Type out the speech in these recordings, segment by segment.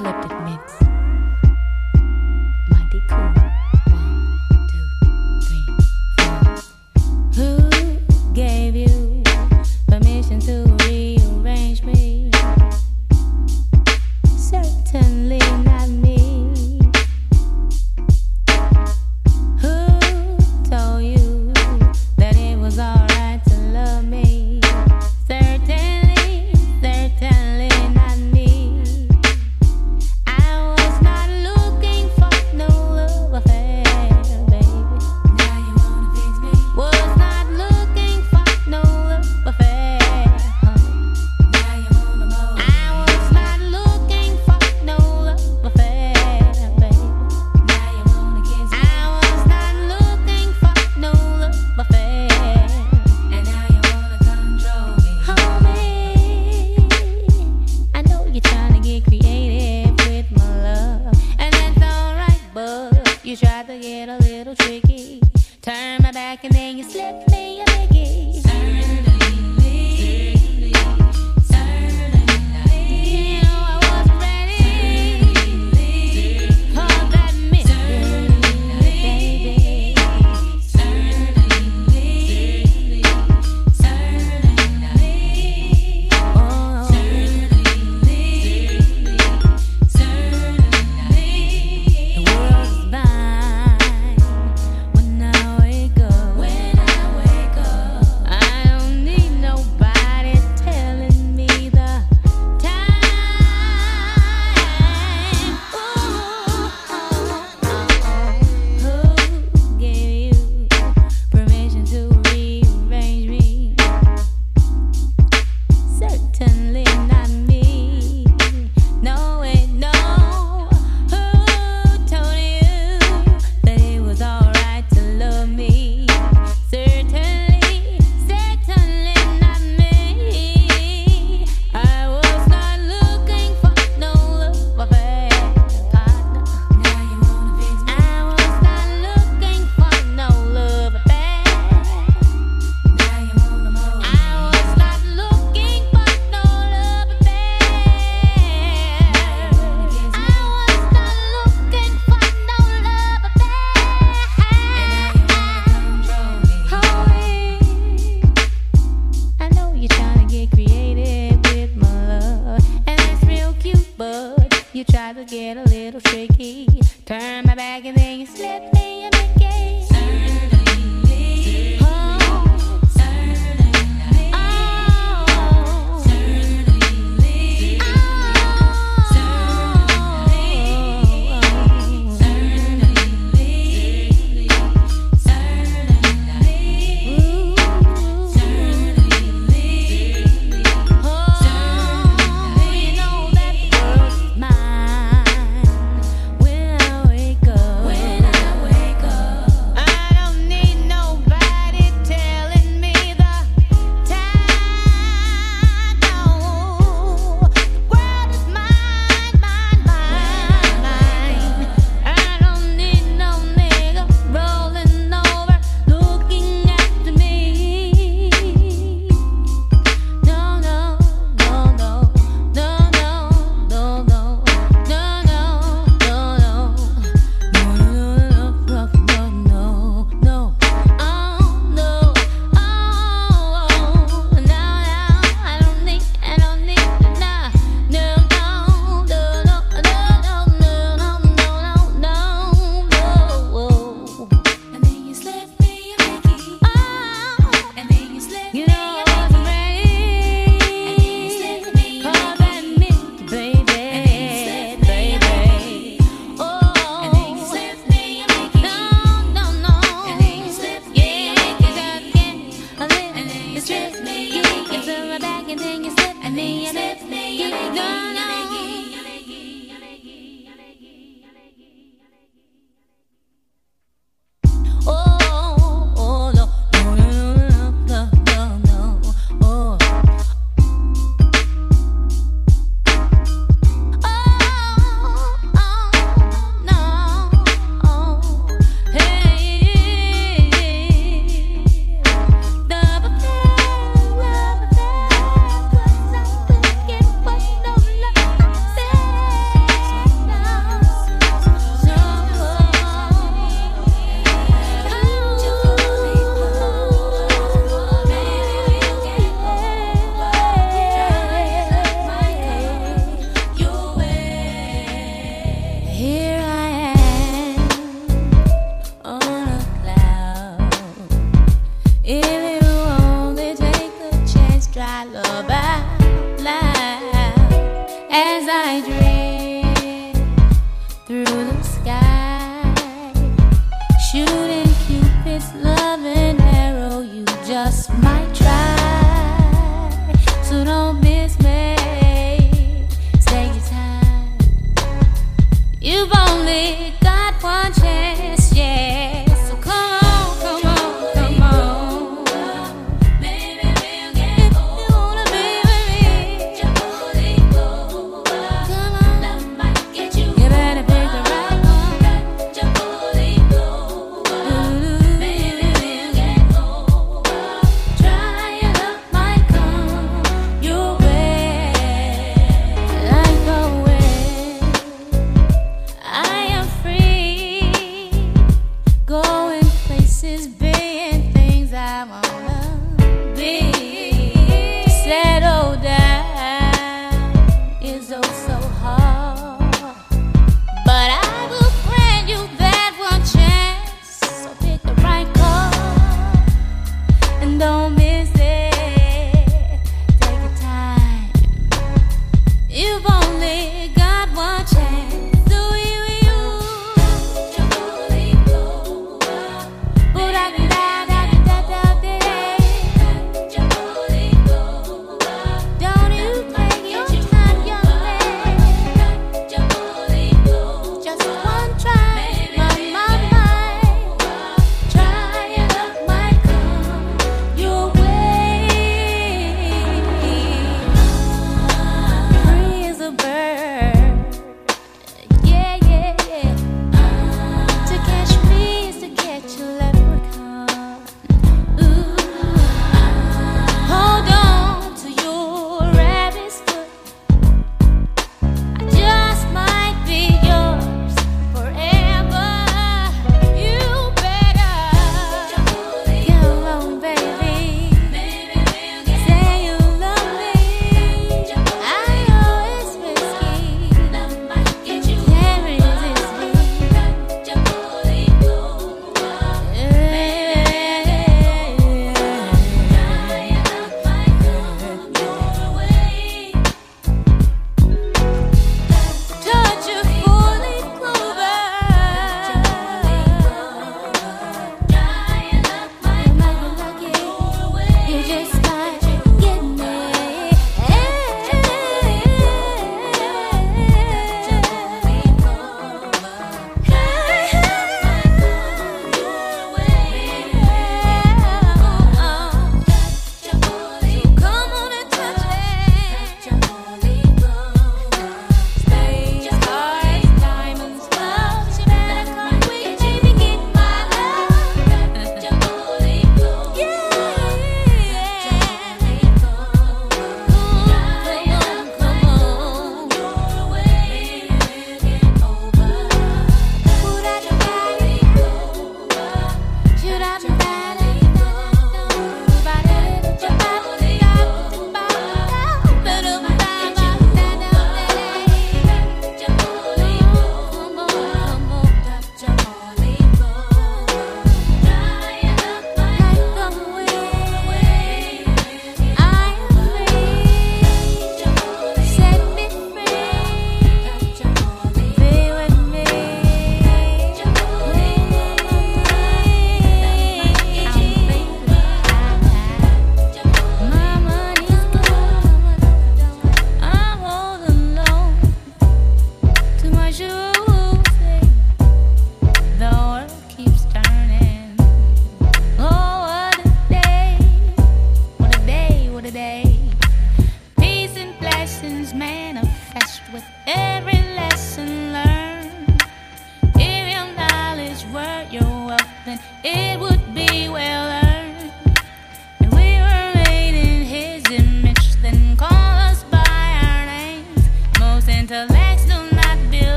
love.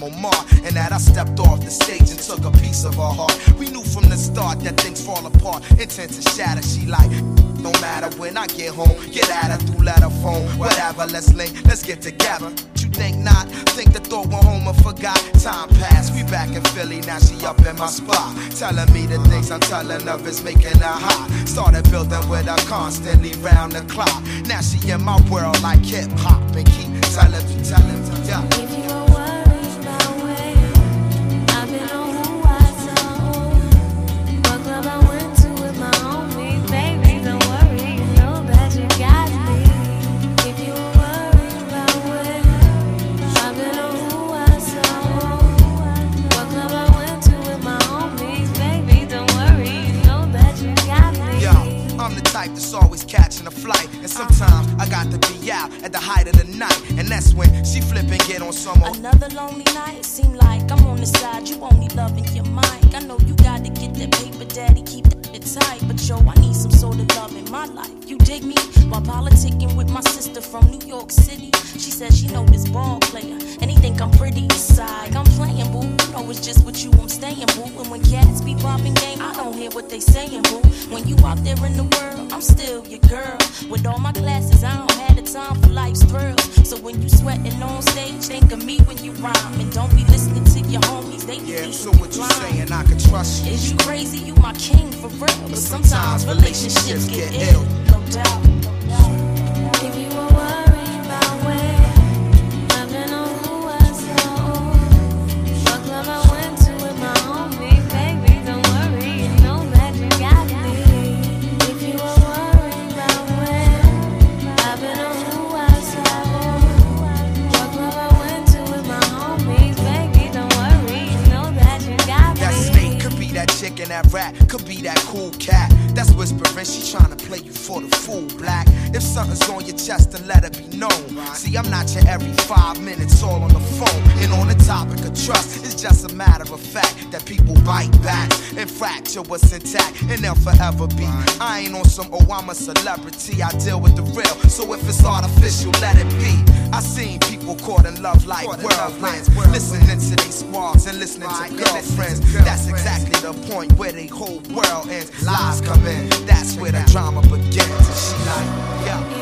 named Omar, and that I stepped off the stage and took a piece of her heart. We knew from the start that things fall apart, intent to shatter. She like, no matter when I get home, get at her through letter phone, whatever. Let's link, let's get together. You think not? Think the thought went home and forgot. Time passed, we back in Philly, now she up in my spot, telling me the things I'm telling her is making her hot. Started building with her constantly round the clock. Now she in my world like hip hop and keep telling me. when you sweating on stage. Think of me when you rhyme, and don't be listening to your homies. They yeah, so what you saying? I can trust you. Is you crazy? You my king for real, but, sometimes, relationships, get ill, no doubt. the fool, black. If something's on your chest, then let it be known. See, I'm not your every five minutes all on the phone. And on the topic of trust, it's just a matter of fact that people bite back and fracture what's intact, and they'll forever be. I ain't on some, oh, I'm a celebrity, I deal with the real. So if it's artificial, let it be. I seen people caught in love like whirlwinds. Listening to these squads and listening to girlfriends. That's exactly the point where the whole world ends. Lies come in, that's where the drama begins. And she like, yeah.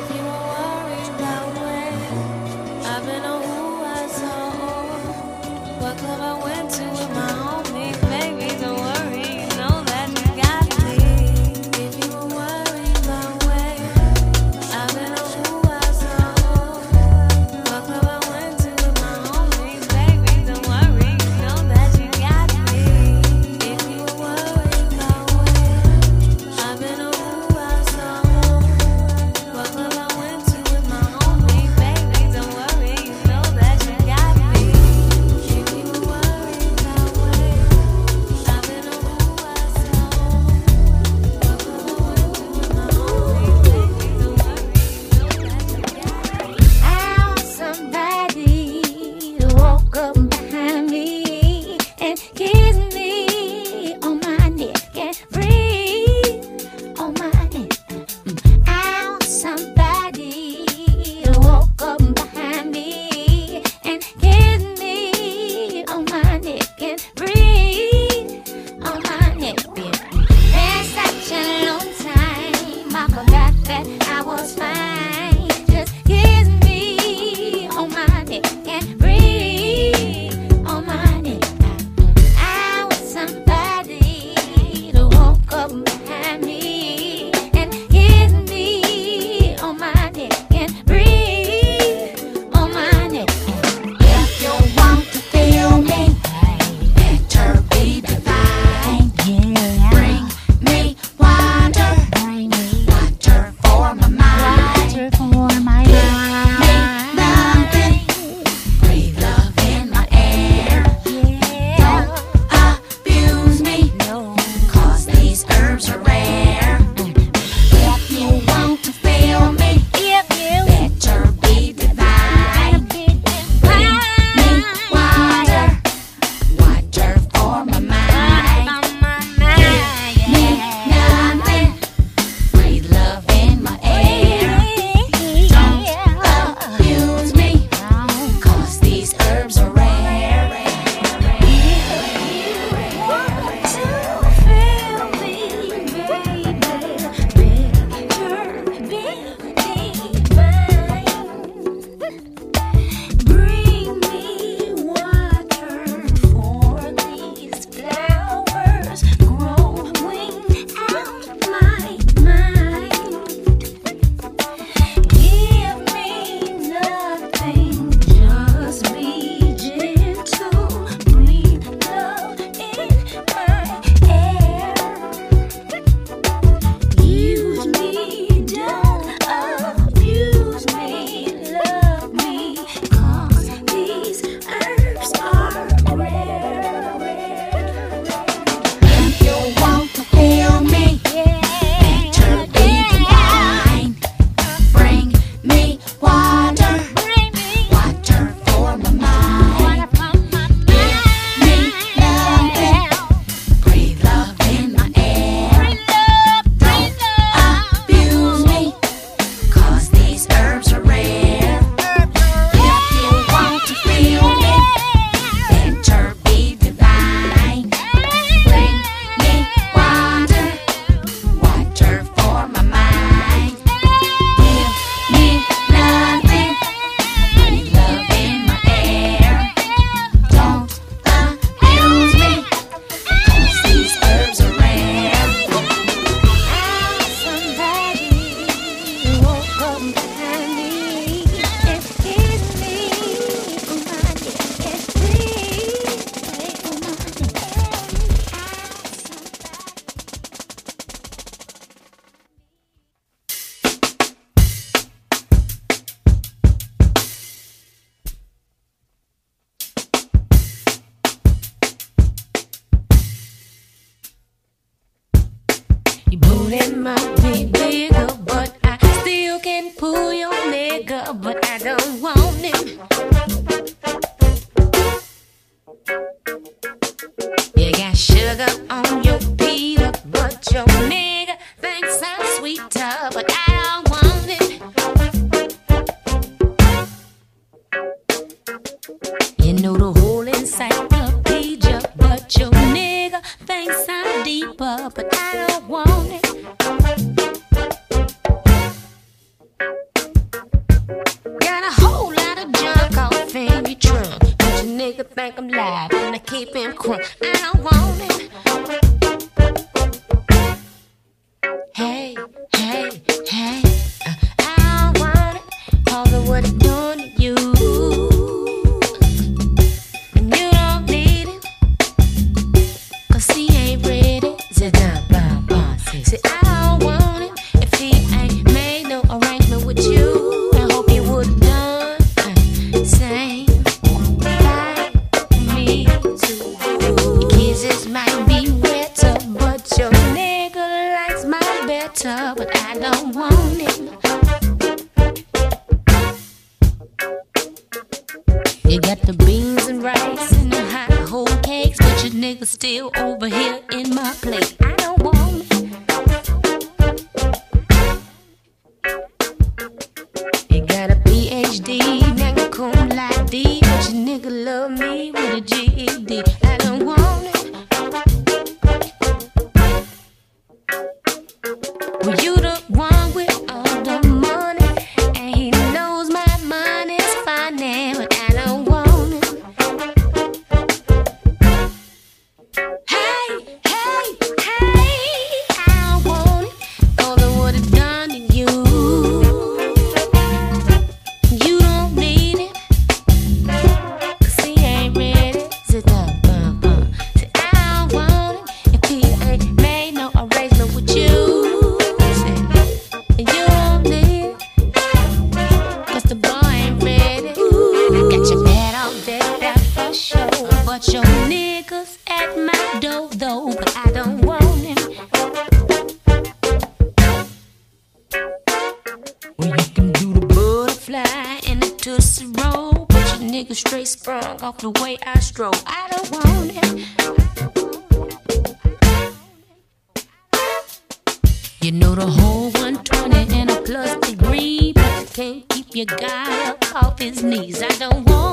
His knees. I don't want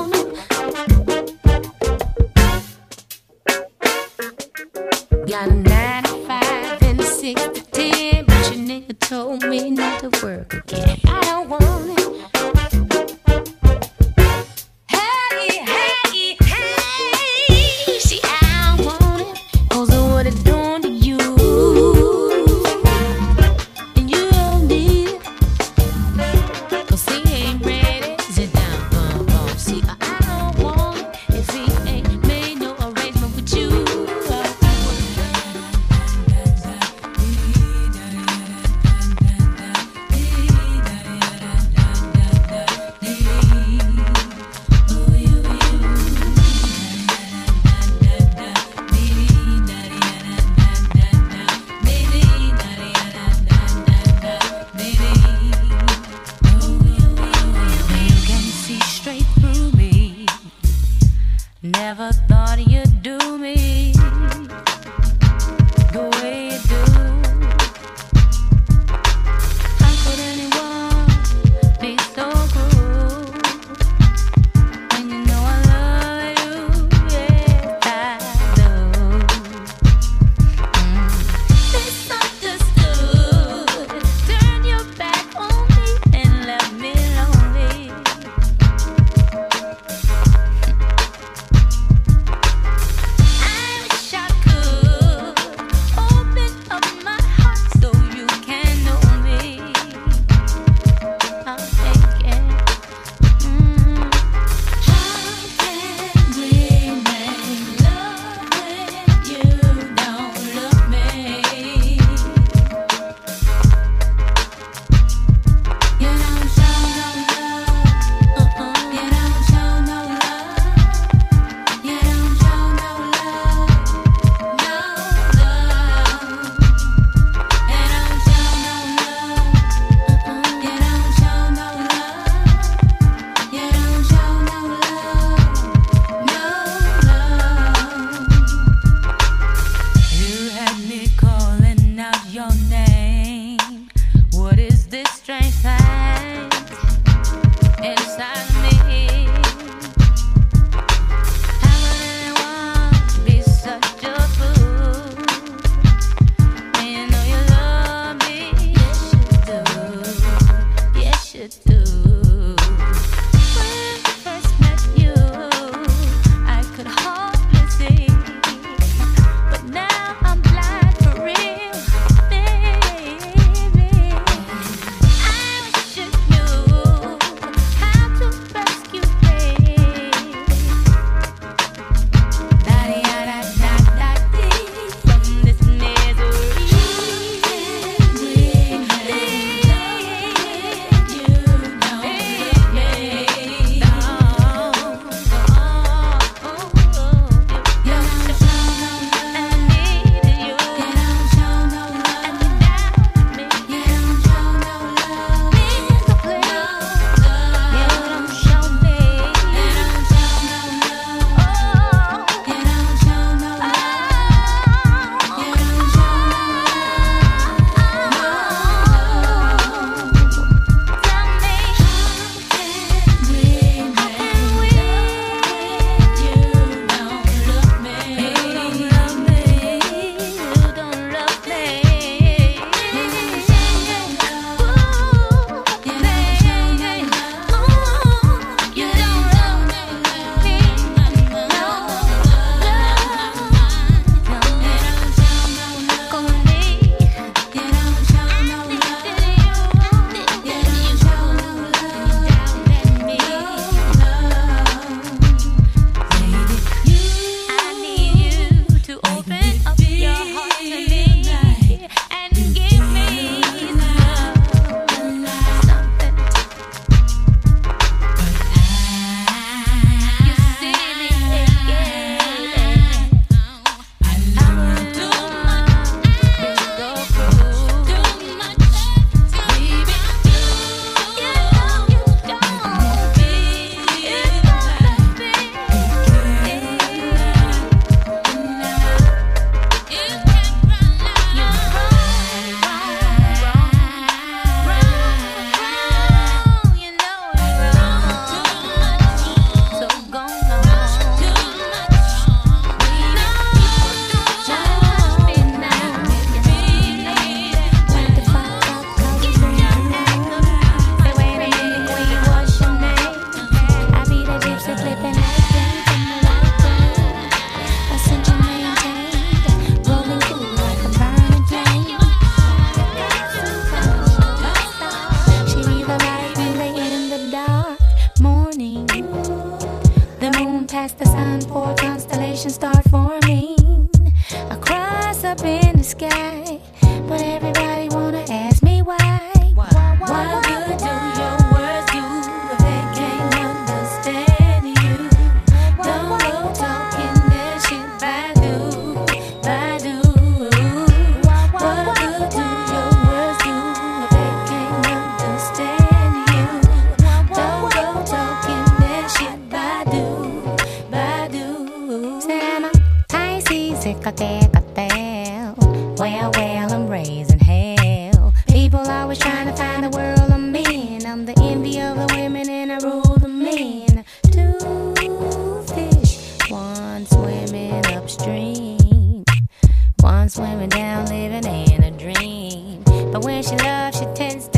living in a dream. But when she loves, she tends to.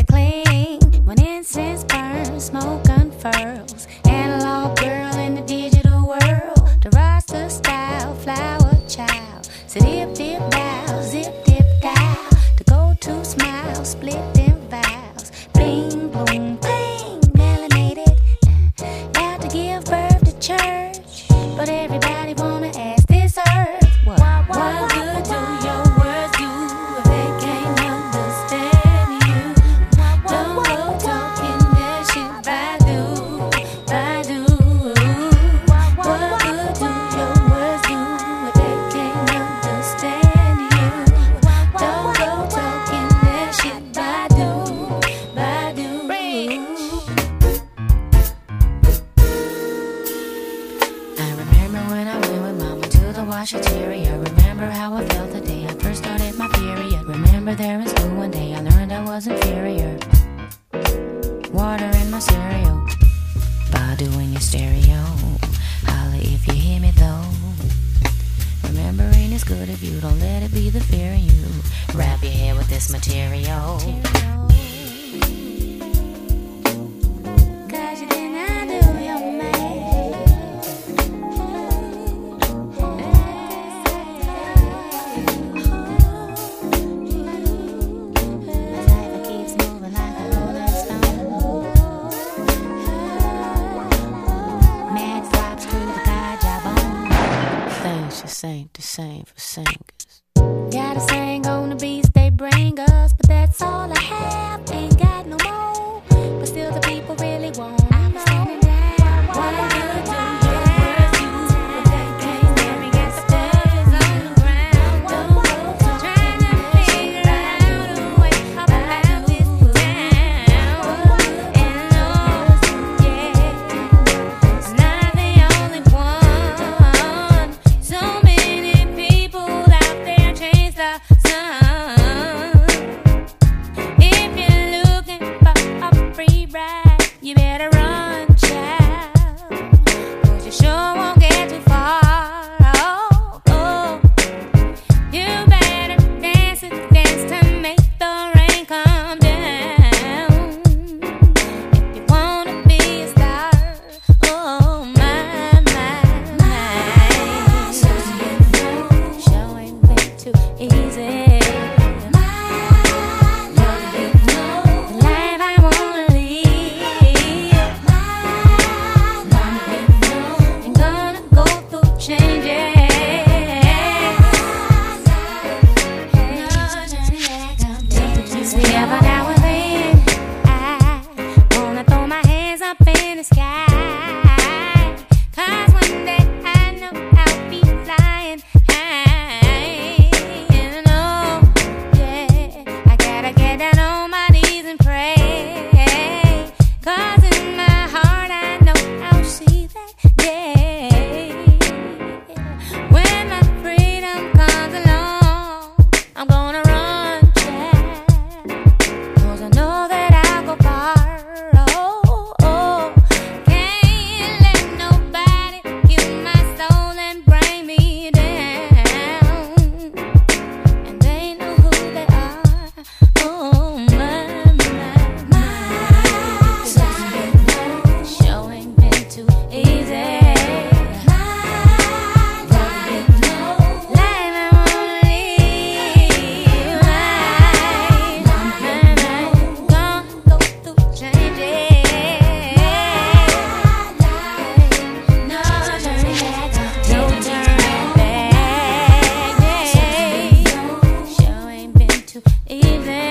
to even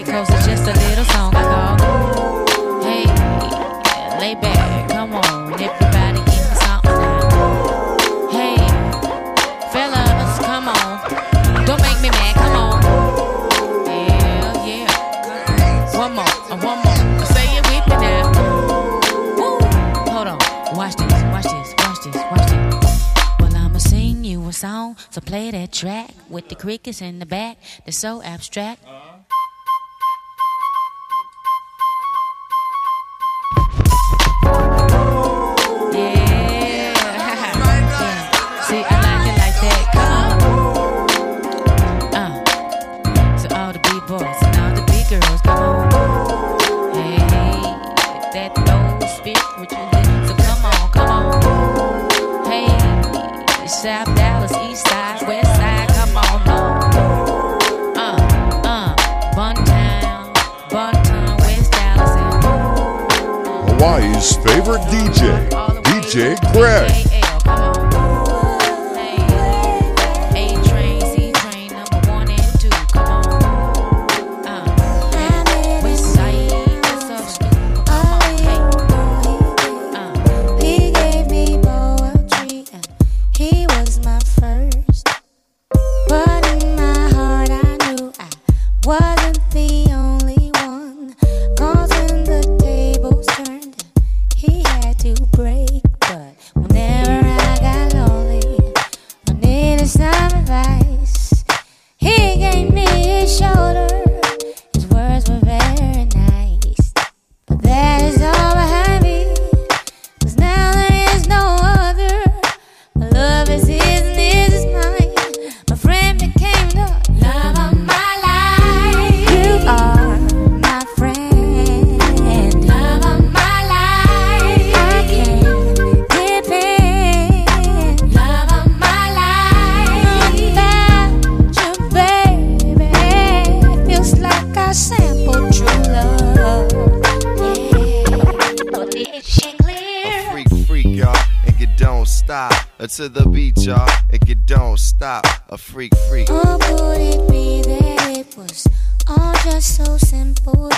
It goes just a little song ago. Oh, hey, lay back, come on, everybody give me something now. Hey, fellas, come on, don't make me mad, come on. Hell yeah, one more, uh, one more, say it with me now. Woo. Hold on, watch this, watch this, watch this, watch this. Well, I'ma sing you a song, so play that track with the crickets in the back. They're so abstract. Uh-huh. his favorite DJ, DJ Craig. to the beat, y'all. If you don't stop, a freak freak. Or would it be that it was all just so simple?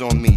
on me.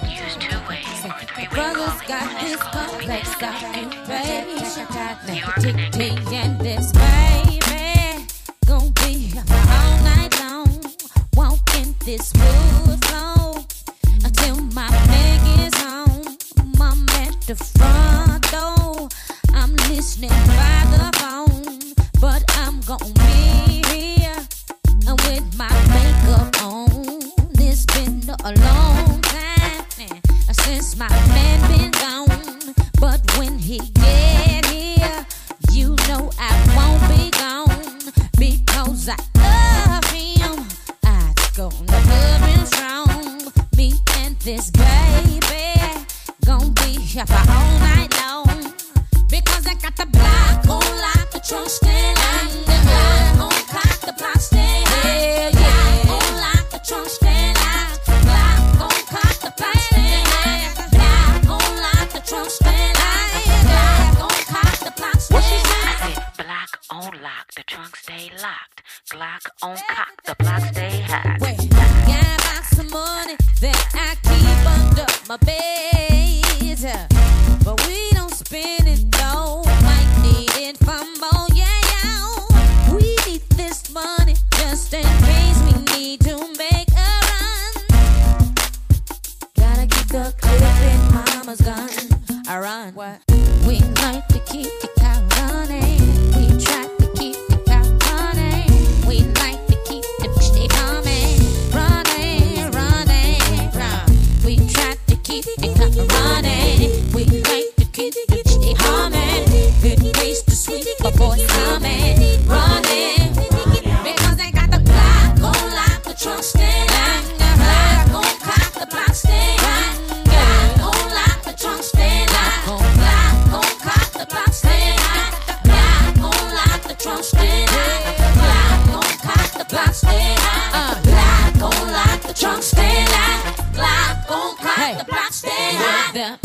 not used two way or three. Got this complex, got you connected. You are. that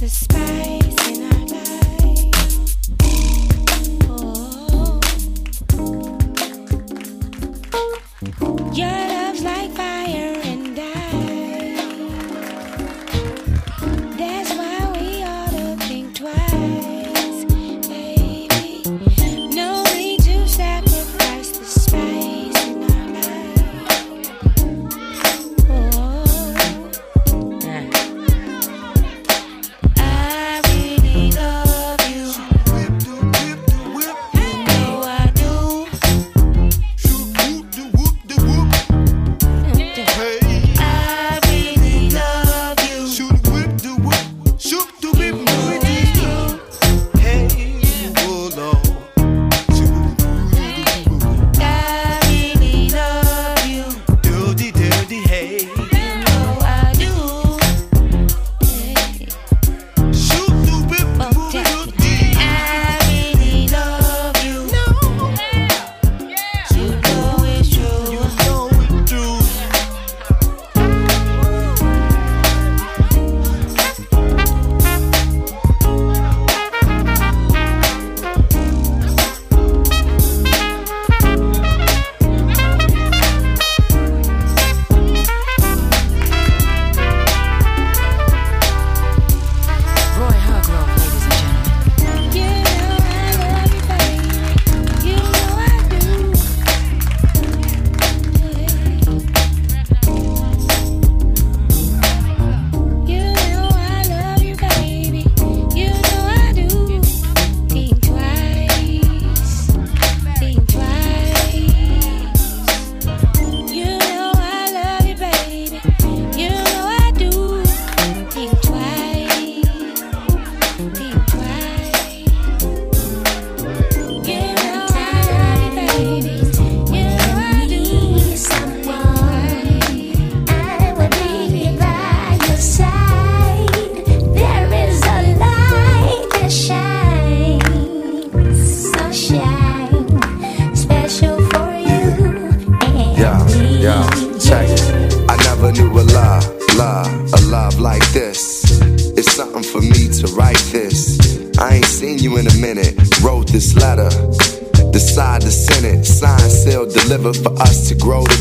the spice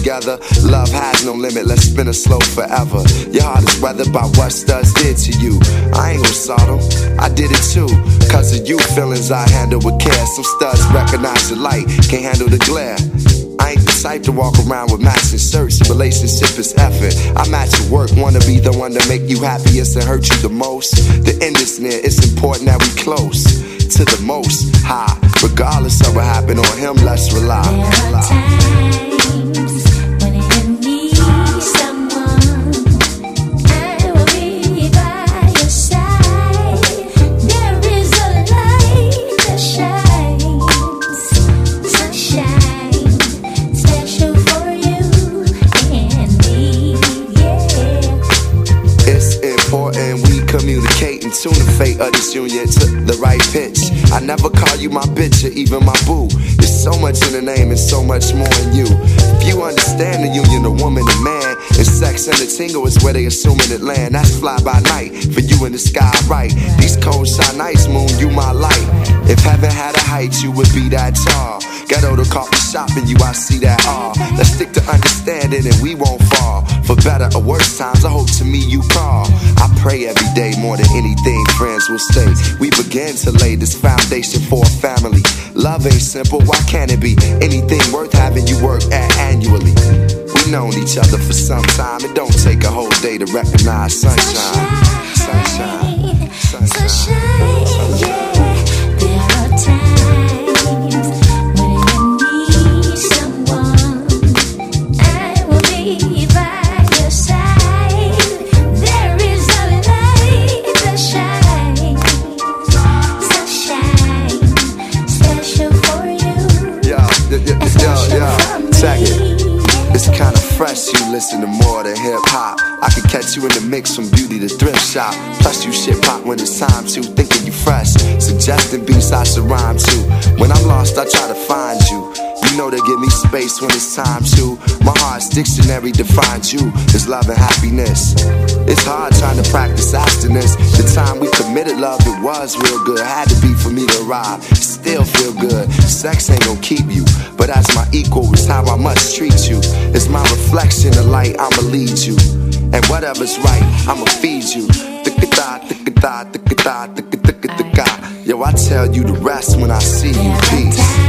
together. Love has no limit. Let's spin it slow forever. Your heart is weathered by what studs did to you. I ain't gon' saw them. I did it too. Cause of you, feelings I handle with care. Some studs recognize the light, can't handle the glare. I ain't the type to walk around with matching shirts. Relationship is effort. I match your work, wanna be the one to make you happiest and hurt you the most. The end is near, it's important that we close to the most high. Regardless of what happened on him, let's rely. Rely. The fate of union to the right pitch. I never call you my bitch or even my boo. There's so much in the name and so much more in you. If you understand the union of woman and man, and sex and the tingle is where they assuming it land. That's fly by night for you in the sky, right? These cold shine nights, moon, you my light. If heaven had a height, you would be that tall. Ghetto to coffee shopping you, I see that all. Let's stick to understanding and we won't fall. For better or worse times, I hope to me you call. I pray every day more than anything friends will say. We begin to lay this foundation for a family. Love ain't simple, why can't it be? Anything worth having you work at annually. We've known each other for some time, it don't take a whole day to recognize sunshine. It's time too, thinking you fresh. Suggesting beats I should rhyme to. When I'm lost, I try to find you. You know to give me space when it's time to. My heart's dictionary defines you as love and happiness. It's hard trying to practice abstinence. The time we committed love, it was real good. Had to be for me to arrive. Still feel good. Sex ain't gonna keep you, but as my equal it's how I must treat you. It's my reflection, the light I'ma lead you. And whatever's right, I'ma feed you. Yo, I tell you the rest when I see you. Peace.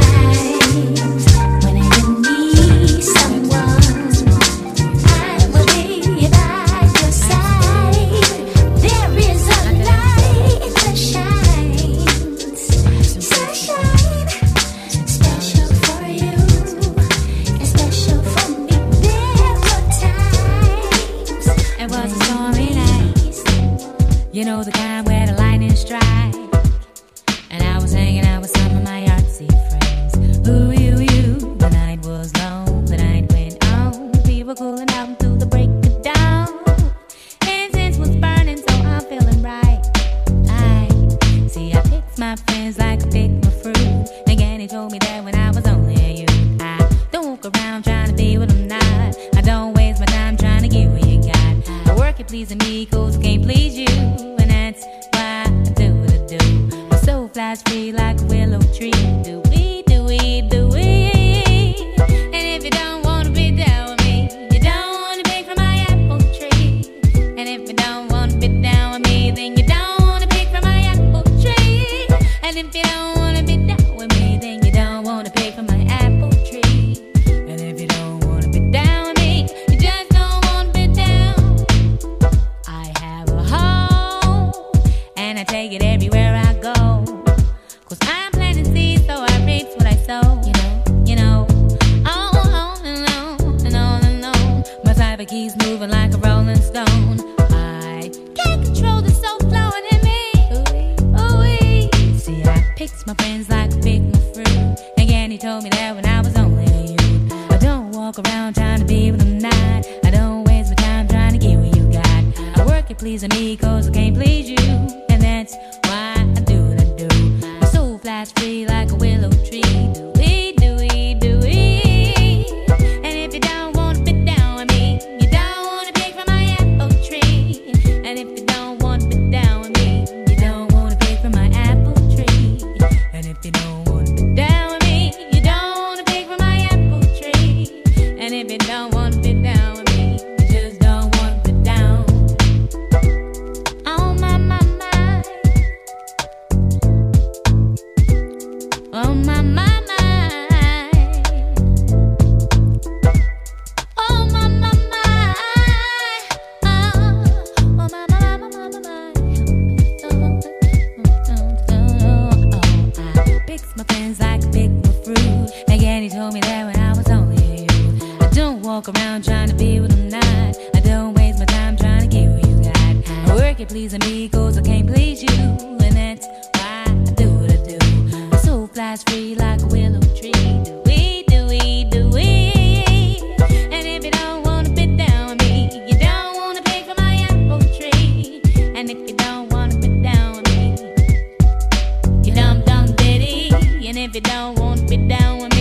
if you don't wanna be down with me.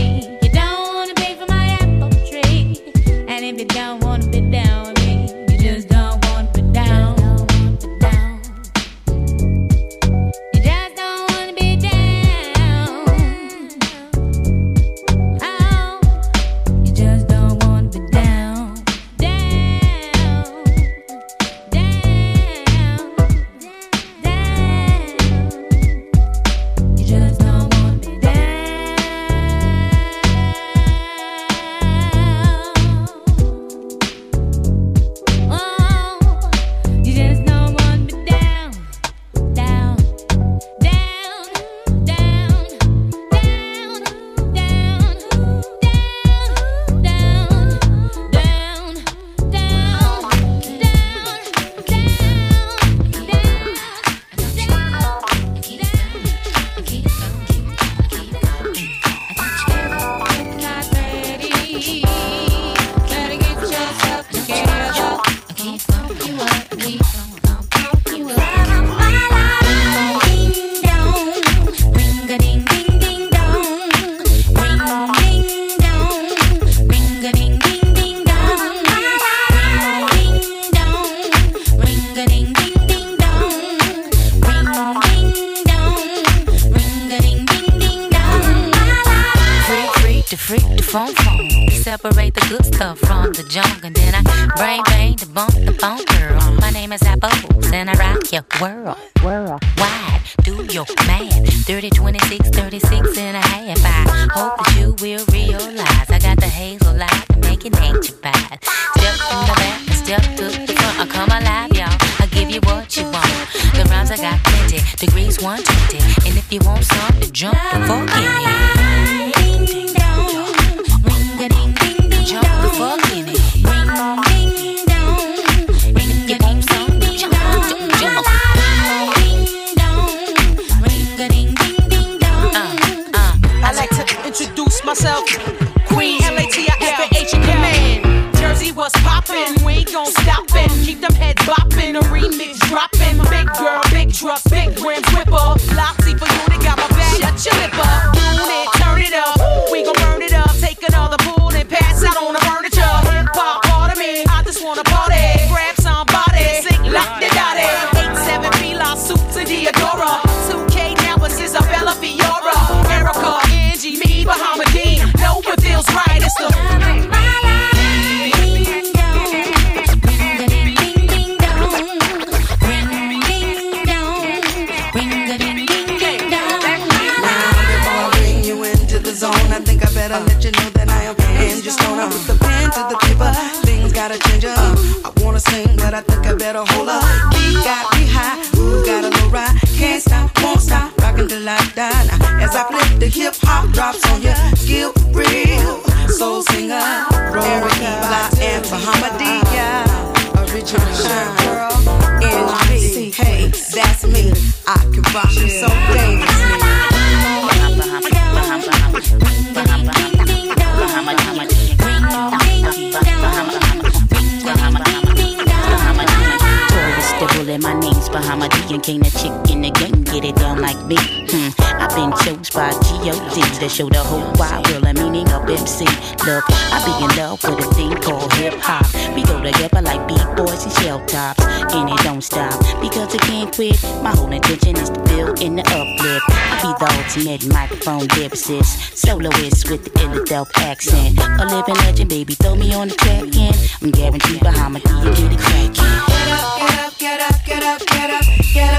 show the whole wide world the meaning of MC. Look, I be in love with a thing called hip hop. We go together like beat boys and shell tops, and it don't stop because I can't quit. My whole intention is to build in the uplift. I be the ultimate microphone dipsis, soloist with the Illadelph accent, a living legend, baby. Throw me on the track and I'm guaranteed behind my D, get it cracking. Get up, get up, get up, get up, get up, get up.